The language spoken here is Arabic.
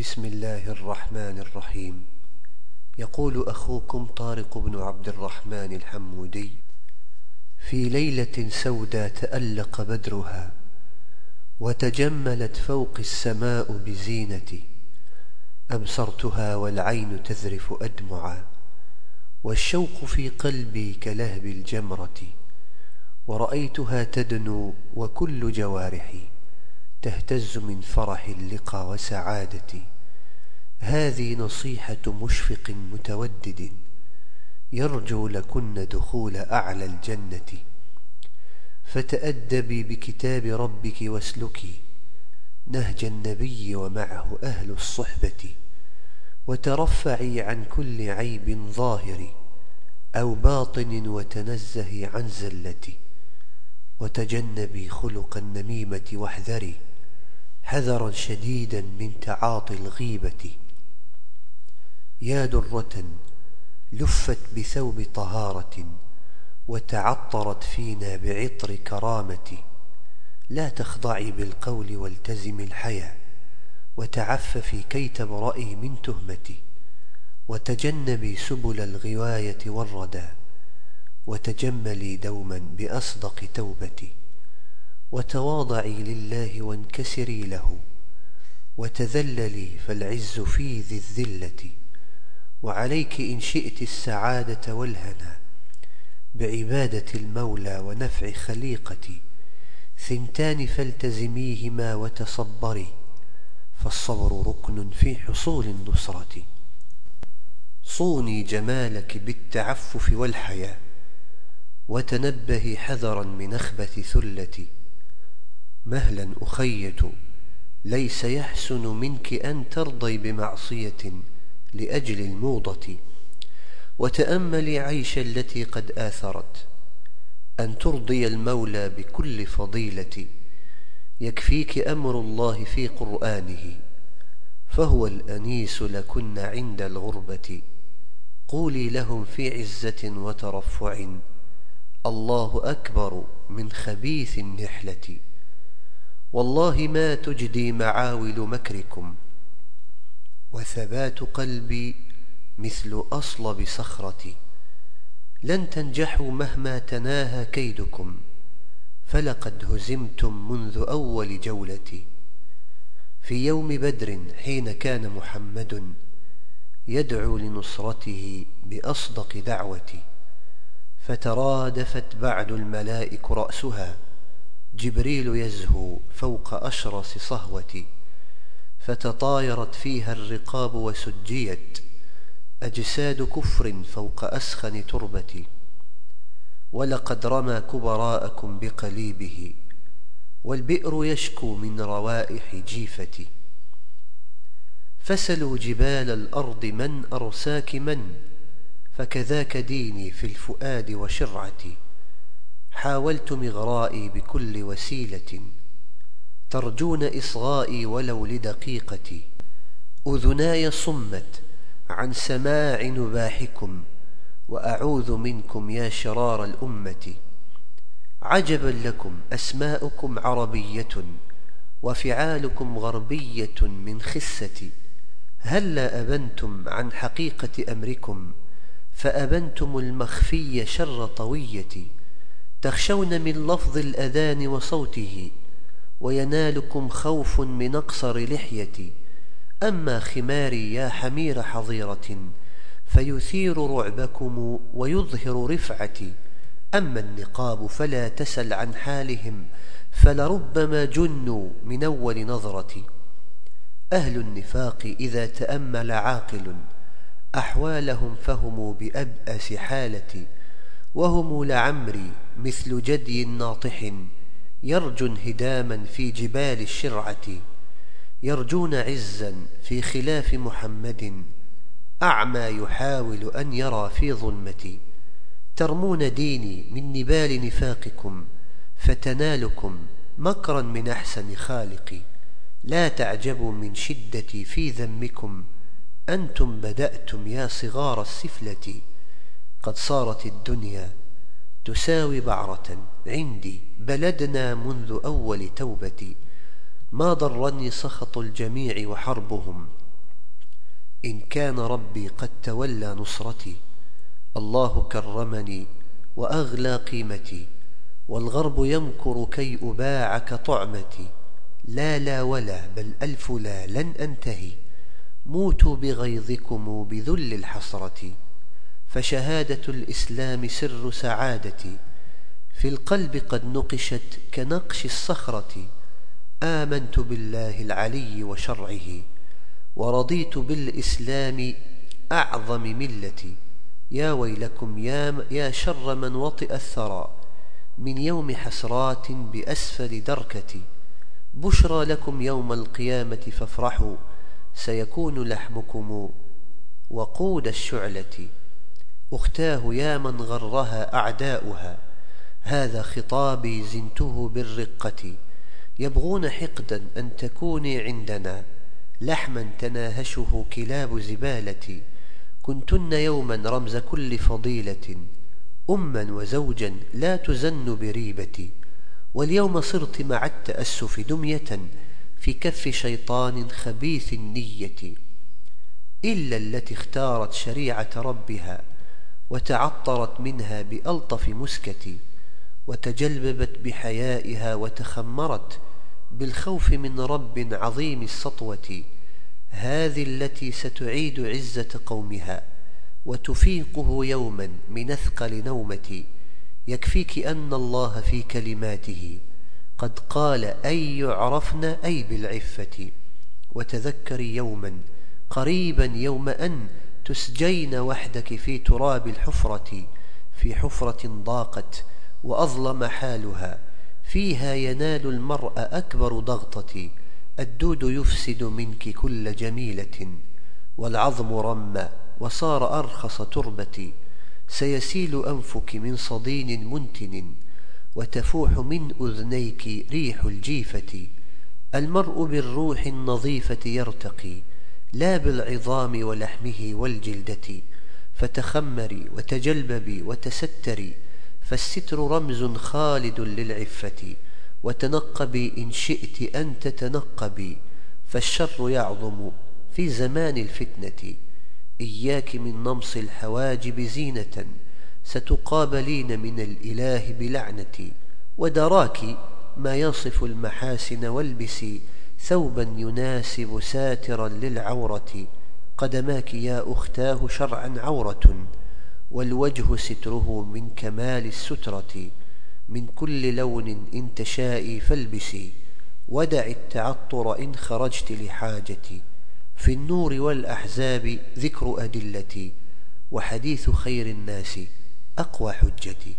بسم الله الرحمن الرحيم. يقول أخوكم طارق بن عبد الرحمن الحمودي في ليلة سودى تألق بدرها وتجملت فوق السماء بزينتي أبصرتها والعين تذرف أدمعا والشوق في قلبي كلهب الجمرة ورأيتها تدنو وكل جوارحي تهتز من فرح اللقى وسعادتي. هذه نصيحة مشفق متودد. يرجو لكن دخول أعلى الجنة. فتأدبي بكتاب ربك واسلكي نهج النبي ومعه أهل الصحبة. وترفعي عن كل عيب ظاهر. أو باطن وتنزهي عن زلة. وتجنبي خلق النميمة واحذري. حذرا شديدا من تعاطي الغيبة. يا درة لفت بثوب طهارة وتعطرت فينا بعطر كرامة. لا تخضعي بالقول والتزم الحياة وتعففي كي تبرئي من تهمتي وتجنبي سبل الغواية والردى وتجملي دوما بأصدق توبتي وتواضعي لله وانكسري له. وتذللي فالعز في ذي الذلة. وعليك إن شئت السعادة والهنا. بعبادة المولى ونفع خليقتي. ثنتان فالتزميهما وتصبري. فالصبر ركن في حصول النصرة. صوني جمالك بالتعفف والحياة وتنبهي حذرا من أخبث ثلتي. مهلا أخيت ليس يحسن منك أن ترضي بمعصية لأجل الموضة. وتأملي عيش التي قد آثرت أن ترضي المولى بكل فضيلة. يكفيك أمر الله في قرآنه فهو الأنيس لكن عند الغربة. قولي لهم في عزة وترفع. الله أكبر من خبيث النحلة. والله ما تجدي معاول مكركم وثبات قلبي مثل أصلب صخرة لن تنجحوا مهما تناهى كيدكم فلقد هزمتم منذ أول جولة في يوم بدر حين كان محمد يدعو لنصرته بأصدق دعوة فترادفت بعد الملائك رأسها جبريل يزهو فوق أشرس صهوة فتطايرت فيها الرقاب وسجيت أجساد كفر فوق أسخن تربة ولقد رمى كبراءكم بقليبه والبئر يشكو من روائح جيفة فسلوا جبال الأرض من أرساك من فكذاك ديني في الفؤاد وشرعتي. حاولت مغرائي بكل وسيلة. ترجون إصغائي ولو لدقيقتي. أذناي صمت عن سماع نباحكم وأعوذ منكم يا شرار الأمة. عجبا لكم أسماؤكم عربية وفعالكم غربية من خسة هلا أبنتم عن حقيقة أمركم؟ فأبنتم المخفي شر طوية تخشون من لفظ الأذان وصوته وينالكم خوف من أقصر لحيتي. أما خماري يا حمير حظيرة فيثير رعبكم ويظهر رفعتي. أما النقاب فلا تسل عن حالهم فلربما جنوا من أول نظرة أهل النفاق إذا تأمل عاقل أحوالهم فهم بأبأس حالة وهم لعمري مثل جدي ناطح يرجو انهداما في جبال الشرعة يرجون عزا في خلاف محمد أعمى يحاول أن يرى في ظلمتي. ترمون ديني من نبال نفاقكم فتنالكم مكرا من أحسن خالقي. لا تعجبوا من شدتي في ذمكم أنتم بدأتم يا صغار السفلة. قد صارت الدنيا تساوي بعرة. عندي بلدنا منذ أول توبتي. ما ضرني سخط الجميع وحربهم. إن كان ربي قد تولى نصرتي. الله كرمني وأغلى قيمتي. والغرب يمكر كي أباعك طعمتي. لا لا ولا بل ألف لا لن أنتهي. موتوا بغيظكم بذل الحسرة. فشهادة الإسلام سر سعادتي. في القلب قد نقشت كنقش الصخرة. آمنت بالله العلي وشرعه. ورضيت بالإسلام أعظم ملتي. يا ويلكم يا, يا شر من وطئ الثرى. من يوم حسرات بأسفل دركتي. بشرى لكم يوم القيامة فافرحوا. سيكون لحمكم وقود الشعلة. أختاه يا من غرها أعداؤها. هذا خطابي زنته بالرقة. يبغون حقدا أن تكوني عندنا. لحما تناهشه كلاب زبالة. كنتن يوما رمز كل فضيلة. أما وزوجا لا تزن بريبتي واليوم صرت مع التأسف دمية في كف شيطان خبيث النية. إلا التي اختارت شريعة ربها. وتعطرت منها بألطف مسكة وتجلببت بحيائها وتخمرت بالخوف من رب عظيم السطوة هذه التي ستعيد عزة قومها وتفيقه يوما من أثقل نومة. يكفيك أن الله في كلماته قد قال أي يعرفن أي بالعفة. وتذكري يوما قريبا يوم أن تسجين وحدك في تراب الحفرة في حفرة ضاقت وأظلم حالها. فيها ينال المرء أكبر ضغطة. الدود يفسد منك كل جميلة. والعظم رم وصار أرخص تربة. سيسيل أنفك من صدين منتن. وتفوح من أذنيك ريح الجيفة. المرء بالروح النظيفة يرتقي. لا بالعظام ولحمه والجلدة فتخمري وتجلببي وتستري فالستر رمز خالد للعفة وتنقبي إن شئت أن تتنقبي فالشر يعظم في زمان الفتنة. إياك من نمص الحواجب زينة ستقابلين من الإله بلعنة ودراك ما يصف المحاسن والبسي. ثوبا يناسب ساترا للعورة. قدماك يا أختاه شرعا عورة والوجه ستره من كمال السترة. من كل لون إن تشائي فالبسي ودع التعطر إن خرجت لحاجتي. في النور والأحزاب ذكر أدلتي. وحديث خير الناس أقوى حجتي.